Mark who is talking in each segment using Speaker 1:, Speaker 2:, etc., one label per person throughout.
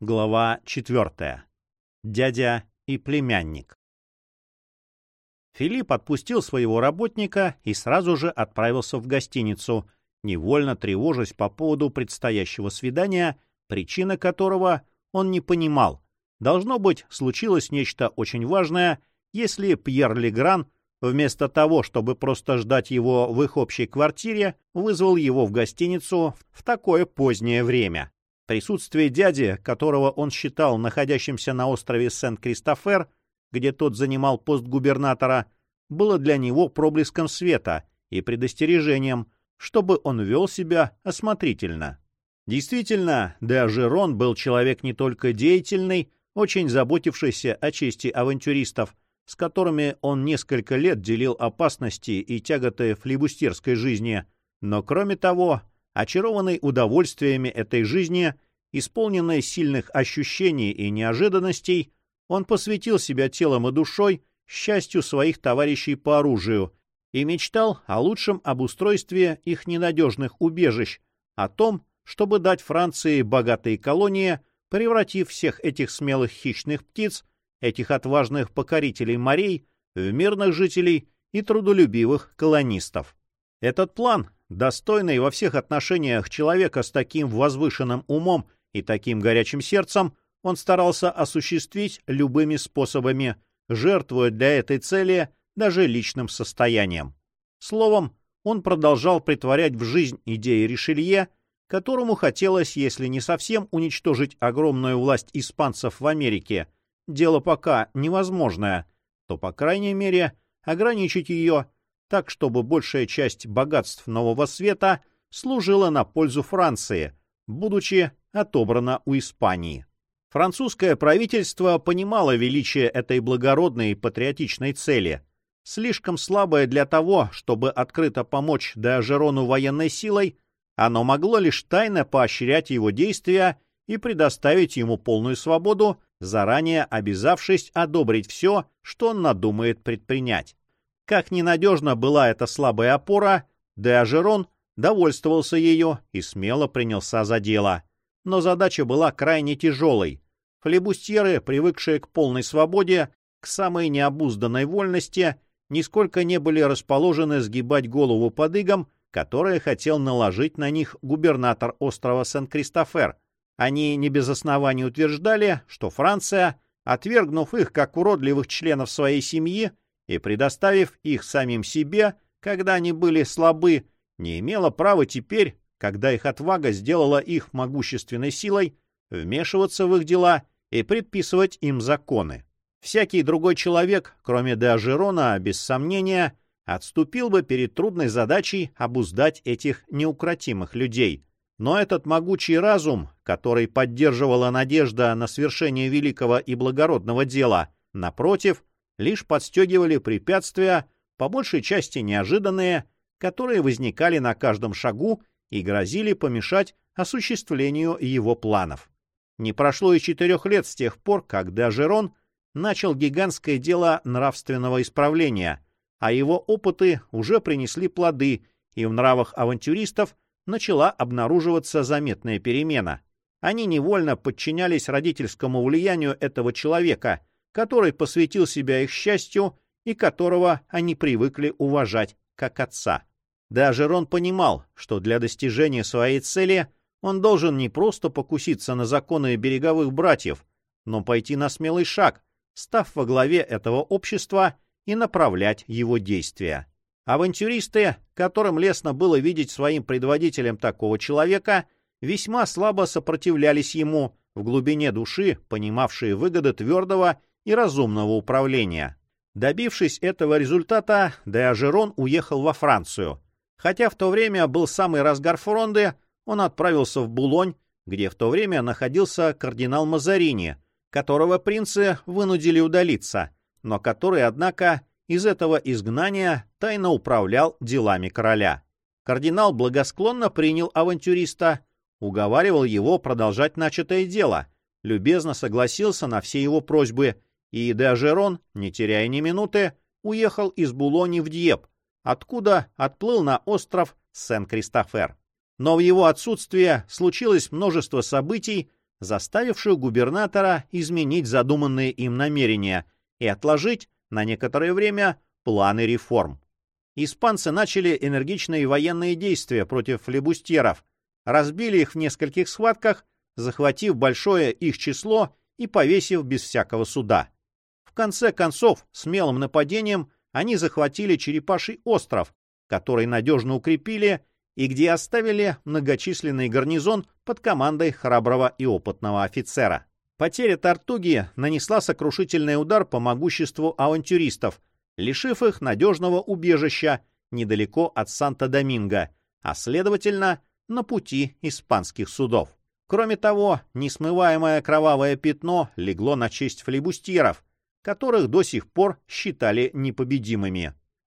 Speaker 1: Глава 4. Дядя и племянник. Филипп отпустил своего работника и сразу же отправился в гостиницу, невольно тревожась по поводу предстоящего свидания, причина которого он не понимал. Должно быть, случилось нечто очень важное, если Пьер Легран, вместо того, чтобы просто ждать его в их общей квартире, вызвал его в гостиницу в такое позднее время. Присутствие дяди, которого он считал находящимся на острове Сент-Кристофер, где тот занимал пост губернатора, было для него проблеском света и предостережением, чтобы он вел себя осмотрительно. Действительно, Деажерон был человек не только деятельный, очень заботившийся о чести авантюристов, с которыми он несколько лет делил опасности и тяготы флибустерской жизни, но, кроме того, очарованный удовольствиями этой жизни, исполненной сильных ощущений и неожиданностей, он посвятил себя телом и душой счастью своих товарищей по оружию и мечтал о лучшем обустройстве их ненадежных убежищ, о том, чтобы дать Франции богатые колонии, превратив всех этих смелых хищных птиц, этих отважных покорителей морей, в мирных жителей и трудолюбивых колонистов. Этот план достойный во всех отношениях человека с таким возвышенным умом и таким горячим сердцем, он старался осуществить любыми способами, жертвуя для этой цели даже личным состоянием. Словом, он продолжал притворять в жизнь идеи Ришелье, которому хотелось, если не совсем уничтожить огромную власть испанцев в Америке, дело пока невозможное, то, по крайней мере, ограничить ее так чтобы большая часть богатств Нового Света служила на пользу Франции, будучи отобрана у Испании. Французское правительство понимало величие этой благородной и патриотичной цели, слишком слабое для того, чтобы открыто помочь Деожерону военной силой, оно могло лишь тайно поощрять его действия и предоставить ему полную свободу, заранее обязавшись одобрить все, что он надумает предпринять. Как ненадежна была эта слабая опора, Деажерон довольствовался ее и смело принялся за дело. Но задача была крайне тяжелой. Флебустьеры, привыкшие к полной свободе, к самой необузданной вольности, нисколько не были расположены сгибать голову под игом, которое хотел наложить на них губернатор острова Сен-Кристофер. Они не без оснований утверждали, что Франция, отвергнув их как уродливых членов своей семьи, и, предоставив их самим себе, когда они были слабы, не имела права теперь, когда их отвага сделала их могущественной силой, вмешиваться в их дела и предписывать им законы. Всякий другой человек, кроме Деажерона, без сомнения, отступил бы перед трудной задачей обуздать этих неукротимых людей. Но этот могучий разум, который поддерживала надежда на свершение великого и благородного дела, напротив, лишь подстегивали препятствия, по большей части неожиданные, которые возникали на каждом шагу и грозили помешать осуществлению его планов. Не прошло и четырех лет с тех пор, как Дажерон начал гигантское дело нравственного исправления, а его опыты уже принесли плоды, и в нравах авантюристов начала обнаруживаться заметная перемена. Они невольно подчинялись родительскому влиянию этого человека, который посвятил себя их счастью и которого они привыкли уважать как отца. Даже Рон понимал, что для достижения своей цели он должен не просто покуситься на законы береговых братьев, но пойти на смелый шаг, став во главе этого общества и направлять его действия. Авантюристы, которым лестно было видеть своим предводителем такого человека, весьма слабо сопротивлялись ему, в глубине души понимавшие выгоды твердого и разумного управления. Добившись этого результата, Деажерон уехал во Францию. Хотя в то время был самый разгар фронды, он отправился в Булонь, где в то время находился кардинал Мазарини, которого принцы вынудили удалиться, но который, однако, из этого изгнания тайно управлял делами короля. Кардинал благосклонно принял авантюриста, уговаривал его продолжать начатое дело, любезно согласился на все его просьбы и Деажерон, не теряя ни минуты, уехал из Булони в Дьеп, откуда отплыл на остров Сен-Кристофер. Но в его отсутствие случилось множество событий, заставившую губернатора изменить задуманные им намерения и отложить на некоторое время планы реформ. Испанцы начали энергичные военные действия против флебустьеров, разбили их в нескольких схватках, захватив большое их число и повесив без всякого суда. В конце концов, смелым нападением они захватили Черепаший остров, который надежно укрепили и где оставили многочисленный гарнизон под командой храброго и опытного офицера. Потеря Тартуги нанесла сокрушительный удар по могуществу авантюристов, лишив их надежного убежища недалеко от Санта-Доминго, а, следовательно, на пути испанских судов. Кроме того, несмываемое кровавое пятно легло на честь флебустьеров, которых до сих пор считали непобедимыми.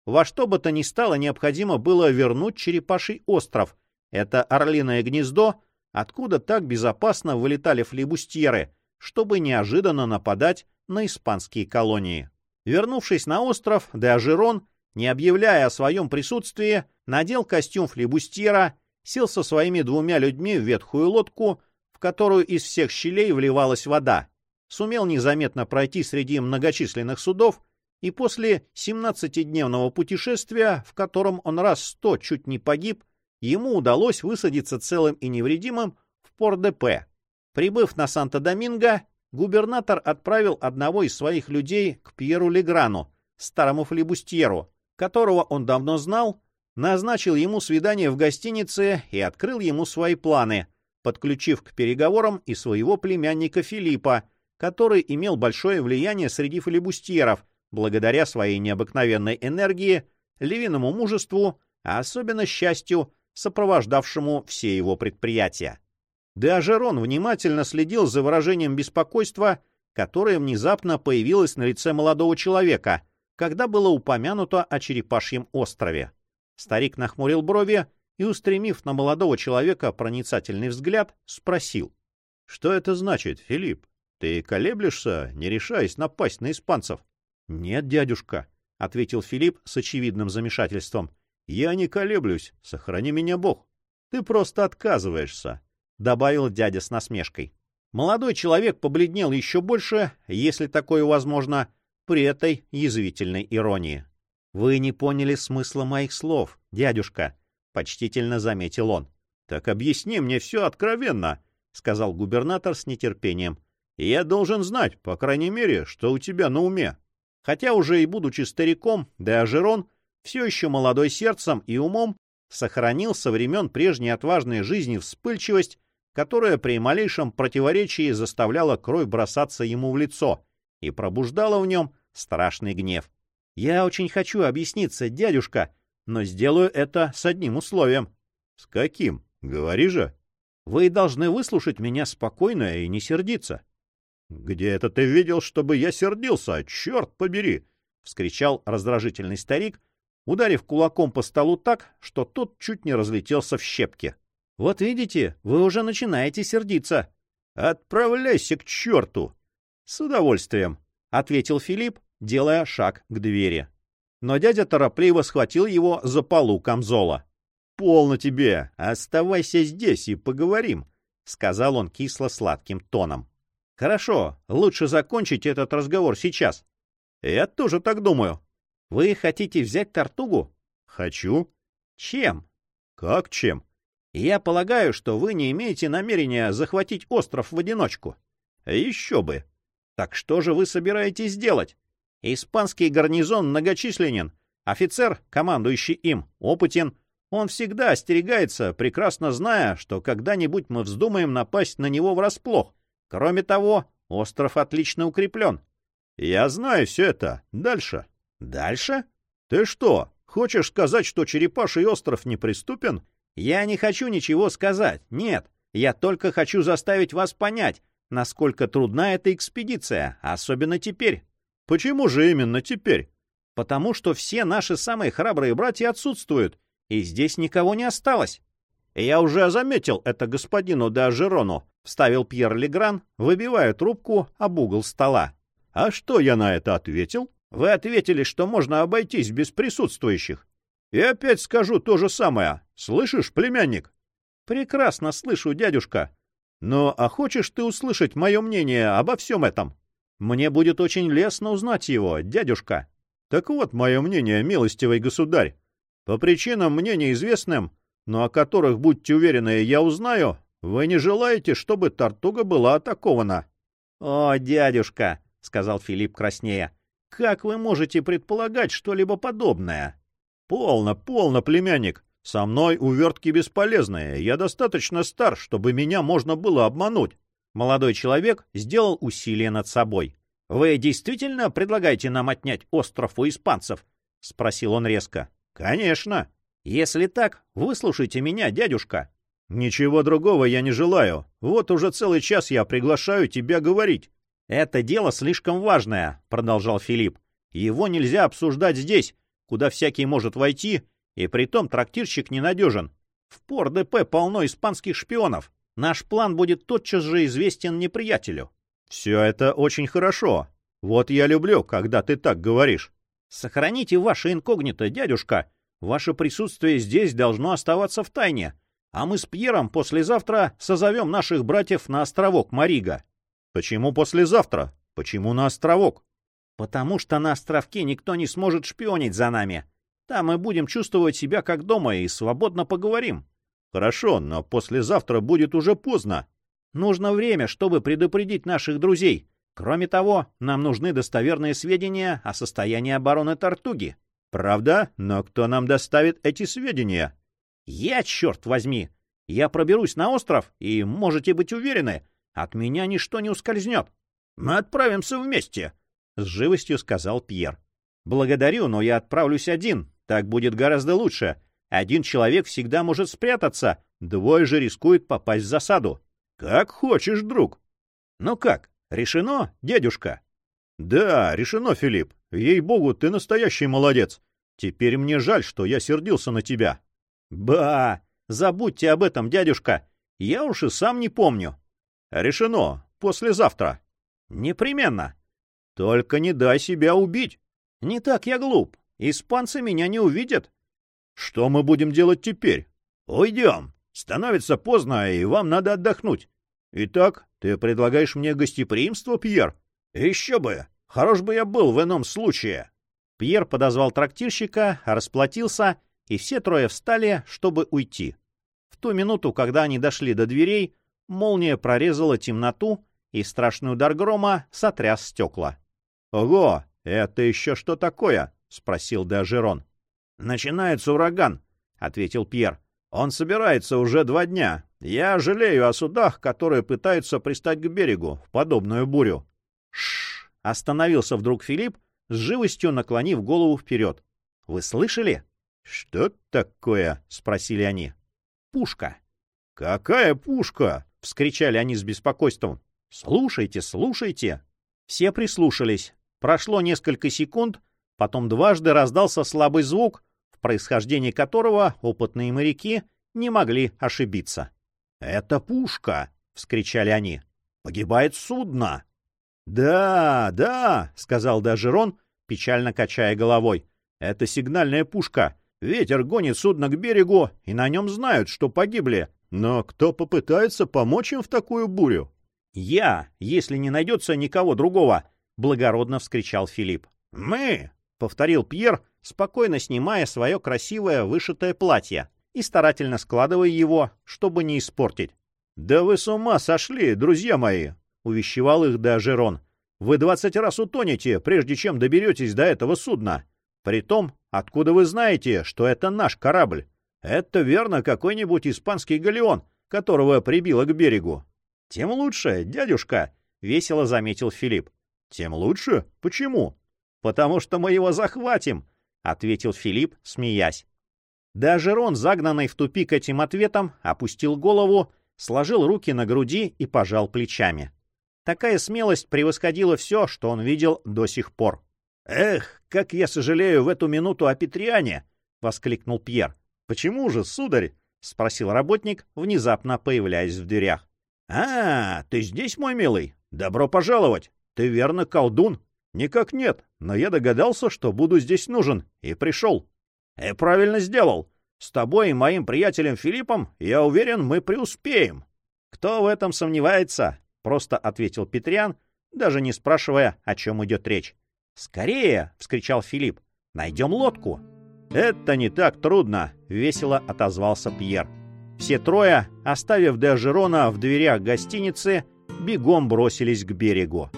Speaker 1: Во что бы то ни стало, необходимо было вернуть Черепаший остров. Это орлиное гнездо, откуда так безопасно вылетали флебустьеры, чтобы неожиданно нападать на испанские колонии. Вернувшись на остров, Деажерон, не объявляя о своем присутствии, надел костюм флебустьера, сел со своими двумя людьми в ветхую лодку, в которую из всех щелей вливалась вода, сумел незаметно пройти среди многочисленных судов и после 17-дневного путешествия, в котором он раз сто чуть не погиб, ему удалось высадиться целым и невредимым в Пор-ДП. Прибыв на Санто-Доминго, губернатор отправил одного из своих людей к Пьеру Леграну, старому флебустьеру, которого он давно знал, назначил ему свидание в гостинице и открыл ему свои планы, подключив к переговорам и своего племянника Филиппа, который имел большое влияние среди флебустьеров, благодаря своей необыкновенной энергии, львиному мужеству, а особенно счастью, сопровождавшему все его предприятия. Деажерон внимательно следил за выражением беспокойства, которое внезапно появилось на лице молодого человека, когда было упомянуто о Черепашьем острове. Старик нахмурил брови и, устремив на молодого человека проницательный взгляд, спросил. — Что это значит, Филипп? Ты колеблешься, не решаясь напасть на испанцев? — Нет, дядюшка, — ответил Филипп с очевидным замешательством. — Я не колеблюсь, сохрани меня Бог. Ты просто отказываешься, — добавил дядя с насмешкой. Молодой человек побледнел еще больше, если такое возможно, при этой язвительной иронии. — Вы не поняли смысла моих слов, дядюшка, — почтительно заметил он. — Так объясни мне все откровенно, — сказал губернатор с нетерпением. — Я должен знать, по крайней мере, что у тебя на уме. Хотя уже и будучи стариком, Деажерон, все еще молодой сердцем и умом, сохранил со времен прежней отважной жизни вспыльчивость, которая при малейшем противоречии заставляла кровь бросаться ему в лицо и пробуждала в нем страшный гнев. «Я очень хочу объясниться, дядюшка, но сделаю это с одним условием». «С каким? Говори же». «Вы должны выслушать меня спокойно и не сердиться. «Где это ты видел, чтобы я сердился? Черт побери!» — вскричал раздражительный старик, ударив кулаком по столу так, что тот чуть не разлетелся в щепки. «Вот видите, вы уже начинаете сердиться». «Отправляйся к черту!» «С удовольствием», — ответил Филипп, делая шаг к двери. Но дядя торопливо схватил его за полу камзола. «Полно тебе! Оставайся здесь и поговорим», — сказал он кисло-сладким тоном. Хорошо, лучше закончить этот разговор сейчас. Я тоже так думаю. Вы хотите взять Тартугу? Хочу. Чем? Как чем? Я полагаю, что вы не имеете намерения захватить остров в одиночку. Еще бы. Так что же вы собираетесь делать? Испанский гарнизон многочисленен. Офицер, командующий им, опытен. Он всегда остерегается, прекрасно зная, что когда-нибудь мы вздумаем напасть на него врасплох. Кроме того, остров отлично укреплен. Я знаю все это. Дальше. Дальше? Ты что, хочешь сказать, что Черепаший остров неприступен? Я не хочу ничего сказать. Нет. Я только хочу заставить вас понять, насколько трудна эта экспедиция, особенно теперь. Почему же именно теперь? Потому что все наши самые храбрые братья отсутствуют, и здесь никого не осталось. Я уже заметил это господину де Ажерону, вставил Пьер Легран, выбивая трубку об угол стола. А что я на это ответил? Вы ответили, что можно обойтись без присутствующих. И опять скажу то же самое. Слышишь, племянник? Прекрасно слышу, дядюшка. Но а хочешь ты услышать мое мнение обо всем этом? Мне будет очень лестно узнать его, дядюшка. Так вот мое мнение, милостивый государь. По причинам мне неизвестным, но о которых, будьте уверены, я узнаю, вы не желаете, чтобы Тартуга была атакована. — О, дядюшка, — сказал Филипп краснея, — как вы можете предполагать что-либо подобное? — Полно, полно, племянник. Со мной увертки бесполезные. Я достаточно стар, чтобы меня можно было обмануть. Молодой человек сделал усилие над собой. — Вы действительно предлагаете нам отнять остров у испанцев? — спросил он резко. — Конечно. — Если так, выслушайте меня, дядюшка. — Ничего другого я не желаю. Вот уже целый час я приглашаю тебя говорить. — Это дело слишком важное, — продолжал Филипп. — Его нельзя обсуждать здесь, куда всякий может войти и притом трактирщик ненадежен. В Пор-ДП полно испанских шпионов. Наш план будет тотчас же известен неприятелю. — Все это очень хорошо. Вот я люблю, когда ты так говоришь. — Сохраните ваше инкогнито, дядюшка. Ваше присутствие здесь должно оставаться в тайне. А мы с Пьером послезавтра созовем наших братьев на островок Марига. — Почему послезавтра? Почему на островок? — Потому что на островке никто не сможет шпионить за нами. Там мы будем чувствовать себя как дома и свободно поговорим. Хорошо, но послезавтра будет уже поздно. Нужно время, чтобы предупредить наших друзей. Кроме того, нам нужны достоверные сведения о состоянии обороны Тартуги. Правда? Но кто нам доставит эти сведения? Я, черт возьми! Я проберусь на остров, и можете быть уверены, от меня ничто не ускользнет. Мы отправимся вместе, — с живостью сказал Пьер. Благодарю, но я отправлюсь один, так будет гораздо лучше. Один человек всегда может спрятаться, двое же рискуют попасть в засаду. Как хочешь, друг. Ну как, решено, дедушка? Да, решено, Филипп. Ей-богу, ты настоящий молодец. Теперь мне жаль, что я сердился на тебя. Ба, забудьте об этом, дядюшка. Я уж и сам не помню. Решено, послезавтра. Непременно. Только не дай себя убить. Не так я глуп. Испанцы меня не увидят. Что мы будем делать теперь? Уйдем. Становится поздно, и вам надо отдохнуть. Итак, ты предлагаешь мне гостеприимство, Пьер? Еще бы. Хорош бы я был в ином случае. Пьер подозвал трактирщика, расплатился, и все трое встали, чтобы уйти. В ту минуту, когда они дошли до дверей, молния прорезала темноту, и страшный удар грома сотряс стекла. — Ого! Это еще что такое? — спросил Деожерон. — Начинается ураган, — ответил Пьер. — Он собирается уже два дня. Я жалею о судах, которые пытаются пристать к берегу в подобную бурю. Шш! Остановился вдруг Филипп, с живостью наклонив голову вперед. — Вы слышали? — Что такое? — спросили они. — Пушка. — Какая пушка? — вскричали они с беспокойством. — Слушайте, слушайте. Все прислушались. Прошло несколько секунд, Потом дважды раздался слабый звук, в происхождении которого опытные моряки не могли ошибиться. «Это пушка!» — вскричали они. «Погибает судно!» «Да, да!» — сказал Дажерон, печально качая головой. «Это сигнальная пушка. Ветер гонит судно к берегу, и на нем знают, что погибли. Но кто попытается помочь им в такую бурю?» «Я, если не найдется никого другого!» — благородно вскричал Филипп. «Мы!» — повторил Пьер, спокойно снимая свое красивое вышитое платье и старательно складывая его, чтобы не испортить. — Да вы с ума сошли, друзья мои! — увещевал их Деожерон. — Вы двадцать раз утонете, прежде чем доберетесь до этого судна. Притом, откуда вы знаете, что это наш корабль? Это верно какой-нибудь испанский галеон, которого прибило к берегу. — Тем лучше, дядюшка, — весело заметил Филипп. — Тем лучше? Почему? потому что мы его захватим, — ответил Филипп, смеясь. Даже Рон, загнанный в тупик этим ответом, опустил голову, сложил руки на груди и пожал плечами. Такая смелость превосходила все, что он видел до сих пор. «Эх, как я сожалею в эту минуту о Петриане!» — воскликнул Пьер. «Почему же, сударь?» — спросил работник, внезапно появляясь в дверях. «А, ты здесь, мой милый? Добро пожаловать! Ты верно колдун!» Никак нет, но я догадался, что буду здесь нужен, и пришел. И правильно сделал. С тобой и моим приятелем Филиппом, я уверен, мы преуспеем. «Кто в этом сомневается?» — просто ответил Петрян, даже не спрашивая, о чем идет речь. «Скорее!» — вскричал Филипп. «Найдем лодку!» «Это не так трудно!» — весело отозвался Пьер. Все трое, оставив Де Жерона в дверях гостиницы, бегом бросились к берегу.